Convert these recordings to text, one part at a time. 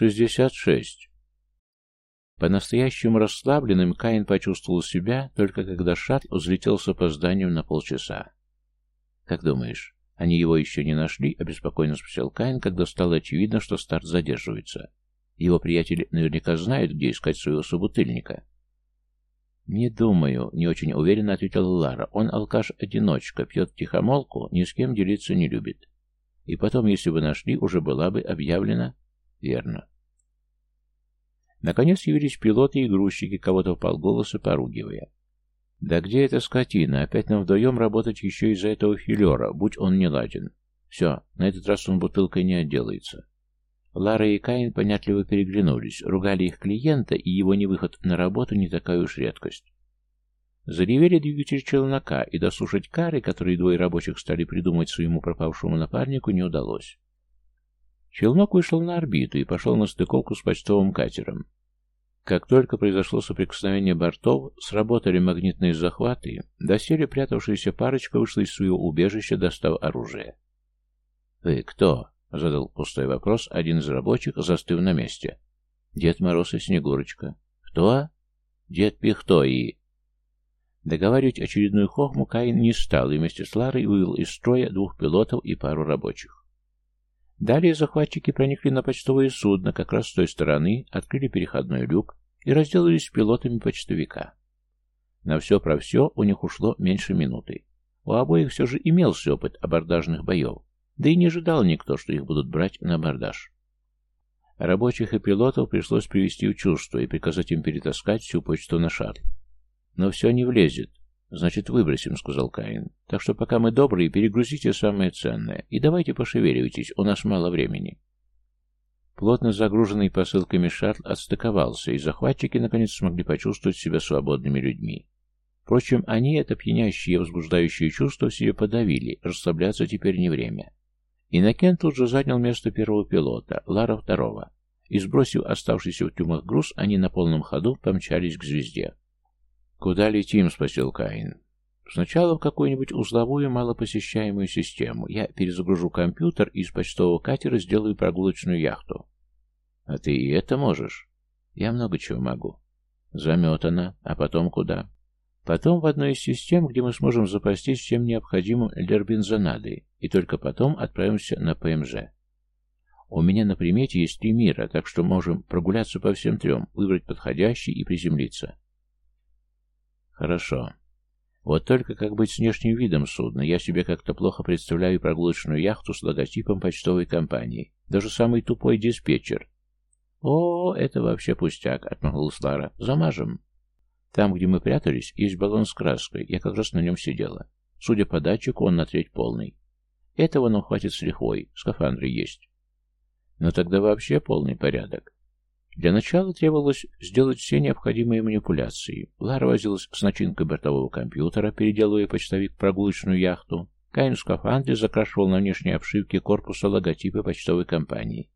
шестьдесят шесть. По-настоящему расслабленным Каин почувствовал себя, только когда шаттл взлетел с опозданием на полчаса. «Как думаешь, они его еще не нашли?» — обеспокоенно спросил Каин, когда стало очевидно, что старт задерживается. «Его приятели наверняка знают, где искать своего собутыльника». «Не думаю», — не очень уверенно ответила Лара. «Он алкаш-одиночка, пьет тихомолку, ни с кем делиться не любит. И потом, если бы нашли, уже была бы объявлена...» «Верно. Наконец явились пилоты и грузчики, кого-то в полголоса поругивая. «Да где эта скотина? Опять нам вдвоем работать еще из-за этого филера, будь он не ладен. Все, на этот раз он бутылкой не отделается». Лара и Каин понятливо переглянулись, ругали их клиента, и его невыход на работу не такая уж редкость. Заревели двигатель челнока, и дослушать кары, которые двое рабочих стали придумать своему пропавшему напарнику, не удалось. Челнок вышел на орбиту и пошел на стыковку с почтовым катером. Как только произошло соприкосновение бортов, сработали магнитные захваты, доселе прятавшаяся парочка вышла из своего убежища, достав оружие. «Вы кто?» — задал пустой вопрос один из рабочих, застыв на месте. «Дед Мороз и Снегурочка». «Кто?» «Дед Пихто и...» Договаривать очередную хохму Каин не стал и вместе с Ларой вывел из строя двух пилотов и пару рабочих. Далее захватчики проникли на почтовое судно как раз с той стороны, открыли переходной люк и разделались с пилотами почтовика. На все про все у них ушло меньше минуты. У обоих все же имелся опыт абордажных боев, да и не ожидал никто, что их будут брать на абордаж. Рабочих и пилотов пришлось привести в чувство и приказать им перетаскать всю почту на шаттл. Но все не влезет. «Значит, выбросим», — сказал Каин. «Так что пока мы добрые, перегрузите самое ценное. И давайте пошевеливайтесь, у нас мало времени». Плотно загруженный посылками шаттл отстыковался, и захватчики наконец смогли почувствовать себя свободными людьми. Впрочем, они это пьянящее возбуждающее чувство себе подавили, расслабляться теперь не время. Иннокен тут же занял место первого пилота, Лара второго, и, сбросив оставшийся в тюмах груз, они на полном ходу помчались к звезде. «Куда летим?» — спросил Каин. «Сначала в какую-нибудь узловую малопосещаемую систему. Я перезагружу компьютер и из почтового катера сделаю прогулочную яхту». «А ты и это можешь?» «Я много чего могу». «Заметано. А потом куда?» «Потом в одной из систем, где мы сможем запастись всем необходимым для Рбинзонады, и только потом отправимся на ПМЖ». У меня на примете есть три мира, так что можем прогуляться по всем трем, выбрать подходящий и приземлиться. Хорошо. Вот только как быть с внешним видом судна? Я себе как-то плохо представляю прогулочную яхту с логотипом почтовой компании. Даже самый тупой диспетчер. О, это вообще пустяк, отмахнулась Лара. Замажем. Там, где мы прятались, есть баллон с краской. Я как раз на нем сидела. Судя по датчику, он на треть полный. Этого нам хватит с лихвой. Скафандры есть. Но тогда вообще полный порядок. Для начала требовалось сделать все необходимые манипуляции. Лара возилась с начинкой бортового компьютера, переделывая почтовик прогулочную яхту. Каин в скафандре закрашивал на внешней обшивке корпуса логотипы почтовой компании.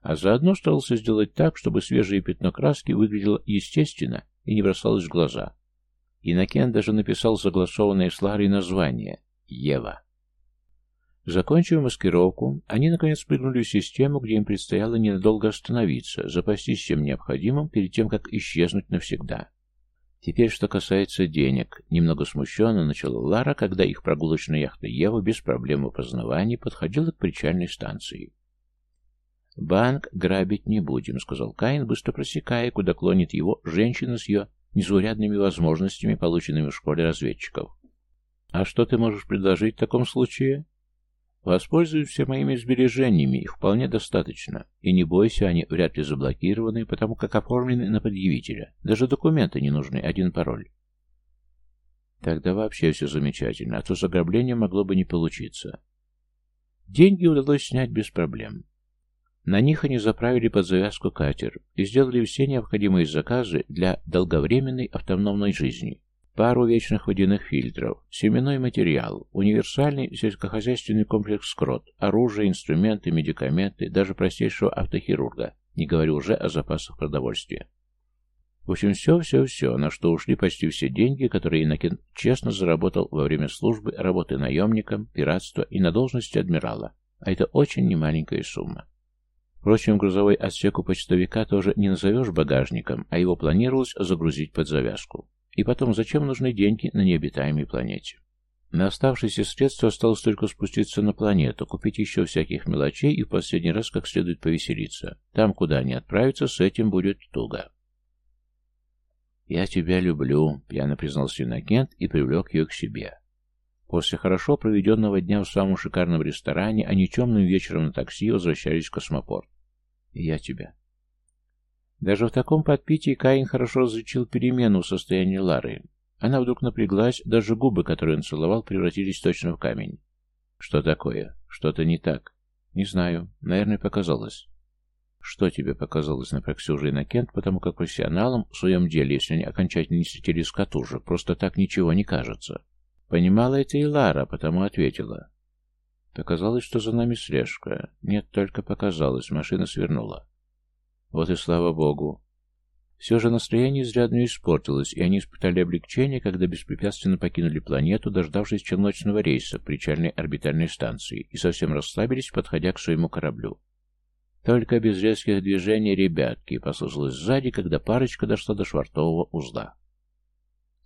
А заодно старался сделать так, чтобы свежее пятно краски выглядело естественно и не бросалось в глаза. Иннокен даже написал согласованное с Ларой название — Ева. Закончив маскировку, они наконец прыгнули в систему, где им предстояло ненадолго остановиться, запастись всем необходимым перед тем, как исчезнуть навсегда. Теперь, что касается денег, немного смущенно начала Лара, когда их прогулочная яхта Ева без проблем опознавания подходила к причальной станции. «Банк грабить не будем», — сказал Каин, быстро просекая, куда клонит его женщина с ее незаурядными возможностями, полученными в школе разведчиков. «А что ты можешь предложить в таком случае?» Воспользуемся моими сбережениями, их вполне достаточно. И не бойся, они вряд ли заблокированы, потому как оформлены на предъявителя. Даже документы не нужны, один пароль. Тогда вообще все замечательно, а то с ограблением могло бы не получиться. Деньги удалось снять без проблем. На них они заправили под завязку катер и сделали все необходимые заказы для долговременной автономной жизни пару вечных водяных фильтров, семенной материал, универсальный сельскохозяйственный комплекс крот, оружие, инструменты, медикаменты, даже простейшего автохирурга, не говорю уже о запасах продовольствия. В общем, все-все-все, на что ушли почти все деньги, которые Иннокен честно заработал во время службы, работы наемником, пиратства и на должности адмирала, а это очень немаленькая сумма. Впрочем, грузовой отсек у почтовика тоже не назовешь багажником, а его планировалось загрузить под завязку. И потом, зачем нужны деньги на необитаемой планете? На оставшиеся средства осталось только спуститься на планету, купить еще всяких мелочей и в последний раз как следует повеселиться. Там, куда они отправятся, с этим будет туго. «Я тебя люблю», — пьяно признался Иннокент и привлек ее к себе. После хорошо проведенного дня в самом шикарном ресторане они темным вечером на такси возвращались в космопорт. Я тебя. Даже в таком подпитии Каин хорошо различил перемену в состоянии Лары. Она вдруг напряглась, даже губы, которые он целовал, превратились точно в камень. Что такое? Что-то не так? Не знаю. Наверное, показалось. Что тебе показалось, напрягся уже Иннокент, потому как профессионалам в своем деле, если они окончательно не слетели с катушек, просто так ничего не кажется. Понимала это и Лара, потому ответила. Показалось, что за нами слежка. Нет, только показалось, машина свернула. Вот и слава богу. Все же настроение изрядно испортилось, и они испытали облегчение, когда беспрепятственно покинули планету, дождавшись челночного рейса в причальной орбитальной станции, и совсем расслабились, подходя к своему кораблю. Только без резких движений ребятки послышалось сзади, когда парочка дошла до швартового узла.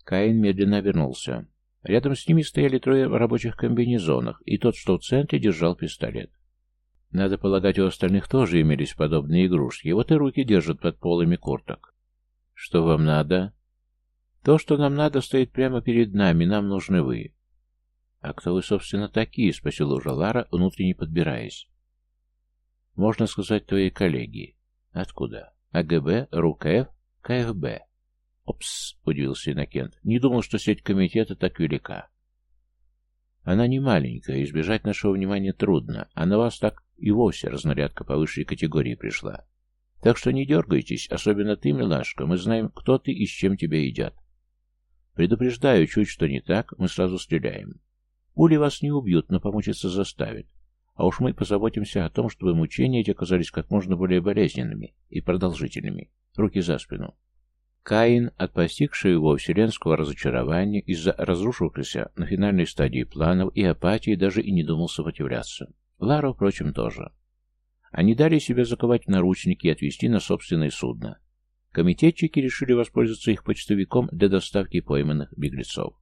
Каин медленно вернулся. Рядом с ними стояли трое в рабочих комбинезонах, и тот, что в центре, держал пистолет. Надо полагать, у остальных тоже имелись подобные игрушки, вот и руки держат под полами курток. Что вам надо? То, что нам надо, стоит прямо перед нами, нам нужны вы. А кто вы, собственно, такие? Спросила уже Лара, внутренне подбираясь. Можно сказать, твои коллеги. Откуда? АГБ, РУКФ, КФБ. «Опс!» — удивился Иннокент. «Не думал, что сеть комитета так велика». «Она не маленькая, избежать нашего внимания трудно, а на вас так и вовсе разнарядка по высшей категории пришла. Так что не дергайтесь, особенно ты, милашка, мы знаем, кто ты и с чем тебя едят. Предупреждаю, чуть что не так, мы сразу стреляем. Пули вас не убьют, но помучиться заставят. А уж мы позаботимся о том, чтобы мучения эти оказались как можно более болезненными и продолжительными. Руки за спину. Каин, от постигшего его вселенского разочарования из-за разрушившихся на финальной стадии планов и апатии, даже и не думал сопротивляться. Лара, впрочем, тоже. Они дали себя заковать в наручники и отвезти на собственное судно. Комитетчики решили воспользоваться их почтовиком для доставки пойманных беглецов.